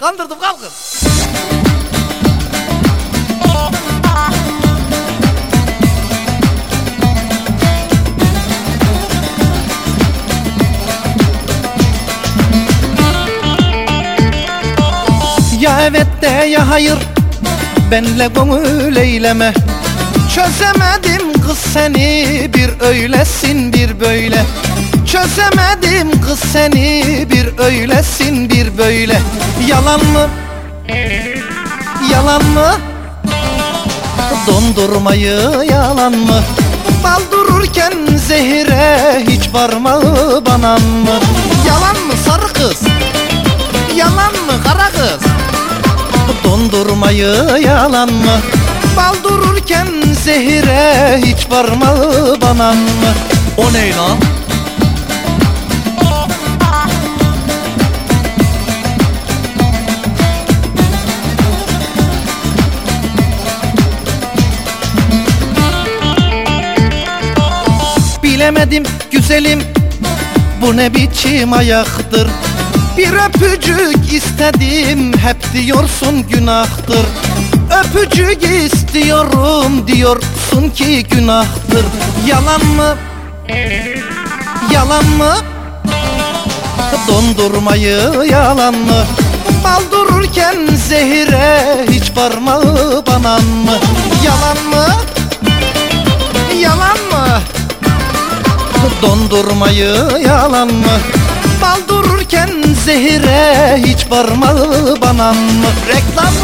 kandırdım kalkın. Ya evet de ya hayır Benle gönül eyleme. Çözemedim kız seni Bir öylesin bir böyle Çözemedim kız seni Bir öylesin bir böyle Yalan mı? Yalan mı? Dondurmayı yalan mı? Bal dururken zehire Hiç varma bana mı? Yalan mı sarı kız? Yalan mı kara kız? Dondurmayı yalan mı? Bal dururken zehire hiç varma bana mı? O ne lan? Bilemedim güzelim bu ne biçim ayaktır Bir öpücük istedim hep diyorsun günahtır Öpücük istiyorum diyorsun ki günahtır Yalan mı? Yalan mı? Dondurmayı yalan mı? Bal dururken zehire hiç varma bana mı? Yalan mı? Dondurmayı yalan mı? Bal dururken zehire hiç varma bana mı? Reklam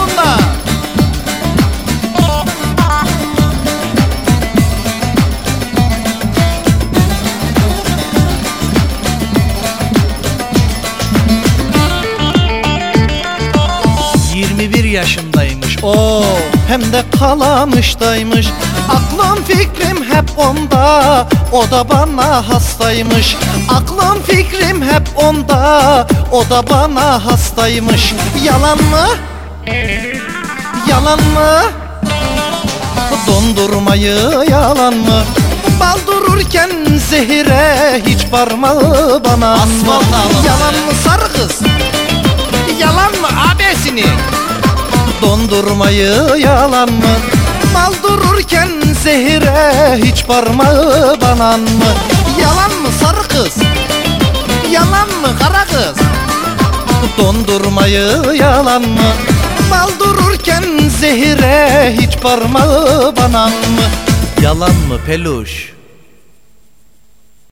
Oo, hem de kalamıştaymış Aklım fikrim hep onda O da bana hastaymış Aklım fikrim hep onda O da bana hastaymış Yalan mı? Yalan mı? Dondurmayı yalan mı? Bal dururken zehire hiç varma bana ağlama. Yalan mı sarı kız? Yalan mı abesini? Dondurmayı yalan mı? Bal dururken zehire hiç varma bana mı? Yalan mı sarı kız? Yalan mı kara kız? Dondurmayı yalan mı? Bal dururken zehire hiç varma bana mı? Yalan mı peluş?